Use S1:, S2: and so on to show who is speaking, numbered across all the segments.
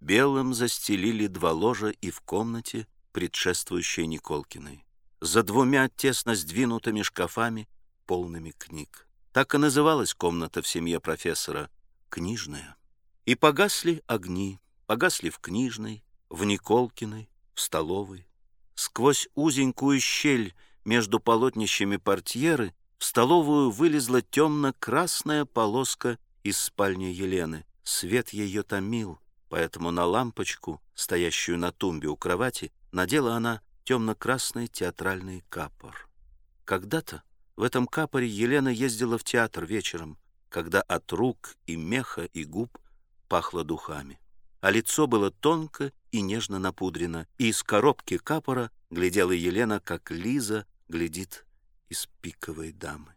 S1: Белым застелили два ложа и в комнате, предшествующей Николкиной, за двумя тесно сдвинутыми шкафами, полными книг. Так и называлась комната в семье профессора «Книжная». И погасли огни, погасли в книжной, в Николкиной, в столовой. Сквозь узенькую щель между полотнищами портьеры в столовую вылезла темно-красная полоска из спальни Елены. Свет ее томил, поэтому на лампочку, стоящую на тумбе у кровати, надела она темно-красный театральный капор. Когда-то в этом капоре Елена ездила в театр вечером, когда от рук и меха и губ пахло духами. А лицо было тонко и нежно напудрено, и из коробки капора глядела Елена, как Лиза глядит из пиковой дамы.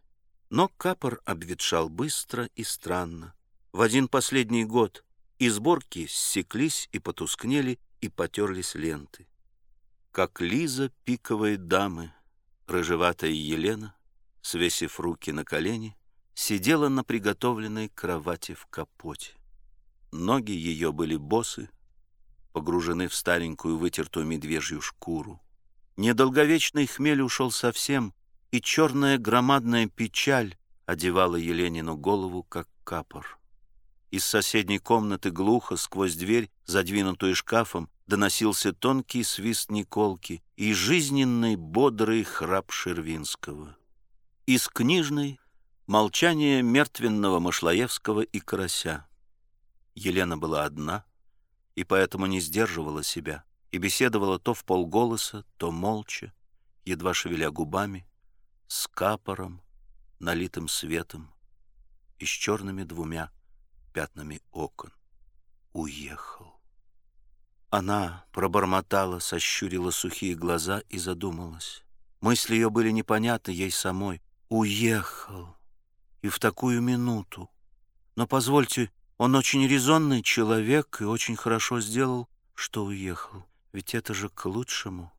S1: Но капор обветшал быстро и странно. В один последний год и сборки ссеклись и потускнели, и потерлись ленты. Как Лиза пиковой дамы, рыжеватая Елена, свесив руки на колени, сидела на приготовленной кровати в капоте. Ноги ее были босы, погружены в старенькую вытертую медвежью шкуру. Недолговечный хмель ушел совсем, и черная громадная печаль одевала Еленину голову, как капор. Из соседней комнаты глухо, сквозь дверь, задвинутую шкафом, доносился тонкий свист Николки и жизненный бодрый храп Шервинского. Из книжной — молчание мертвенного Машлаевского и Карася. Елена была одна и поэтому не сдерживала себя и беседовала то в полголоса, то молча, едва шевеля губами, с капором, налитым светом и с черными двумя пятнами окон. Уехал. Она пробормотала, сощурила сухие глаза и задумалась. Мысли ее были непонятны ей самой. Уехал. И в такую минуту. Но позвольте, он очень резонный человек и очень хорошо сделал, что уехал. Ведь это же к лучшему.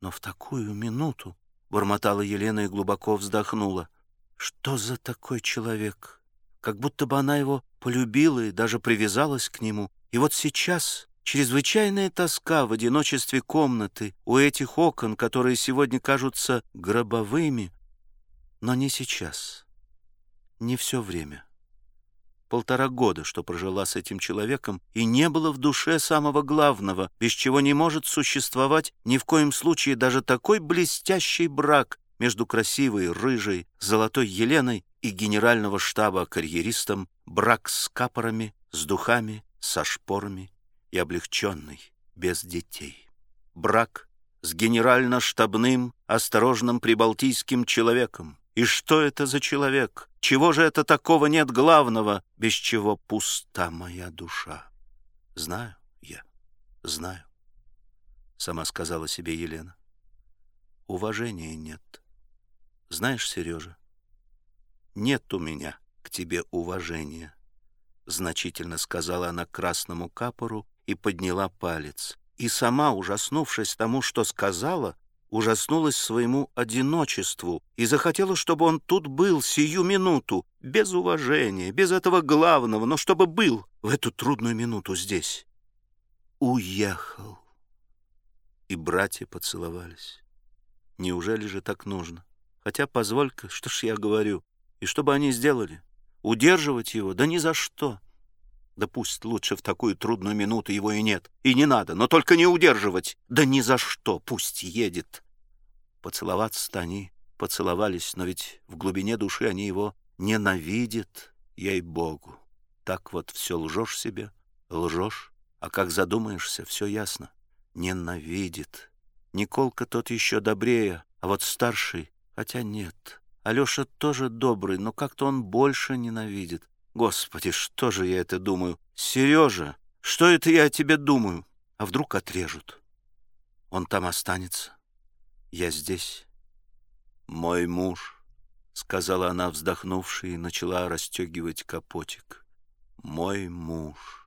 S1: Но в такую минуту, бормотала Елена и глубоко вздохнула. Что за такой человек? Как будто бы она его полюбила и даже привязалась к нему. И вот сейчас чрезвычайная тоска в одиночестве комнаты у этих окон, которые сегодня кажутся гробовыми, но не сейчас, не все время полтора года, что прожила с этим человеком, и не было в душе самого главного, без чего не может существовать ни в коем случае даже такой блестящий брак между красивой, рыжей, золотой Еленой и генерального штаба карьеристом, брак с капорами, с духами, со шпорами и облегченный, без детей. Брак с генерально-штабным, осторожным прибалтийским человеком, и что это за человек? Чего же это такого нет главного, без чего пуста моя душа? Знаю я, знаю, — сама сказала себе Елена. Уважения нет. Знаешь, Сережа, нет у меня к тебе уважения, — значительно сказала она красному капору и подняла палец. И сама, ужаснувшись тому, что сказала, ужаснулась своему одиночеству и захотела, чтобы он тут был сию минуту, без уважения, без этого главного, но чтобы был в эту трудную минуту здесь. Уехал. И братья поцеловались. Неужели же так нужно? Хотя, позволь-ка, что ж я говорю, и что бы они сделали? Удерживать его? Да ни за что. Да пусть лучше в такую трудную минуту его и нет. И не надо, но только не удерживать. Да ни за что, пусть едет. Поцеловаться-то они поцеловались, но ведь в глубине души они его ненавидят, ей-богу. Так вот все лжешь себе, лжешь, а как задумаешься, все ясно. Ненавидит. Николка тот еще добрее, а вот старший, хотя нет. Алеша тоже добрый, но как-то он больше ненавидит. Господи, что же я это думаю? Сережа, что это я о тебе думаю? А вдруг отрежут? Он там останется. Я здесь. Мой муж, — сказала она, вздохнувши, и начала расстегивать капотик. Мой муж.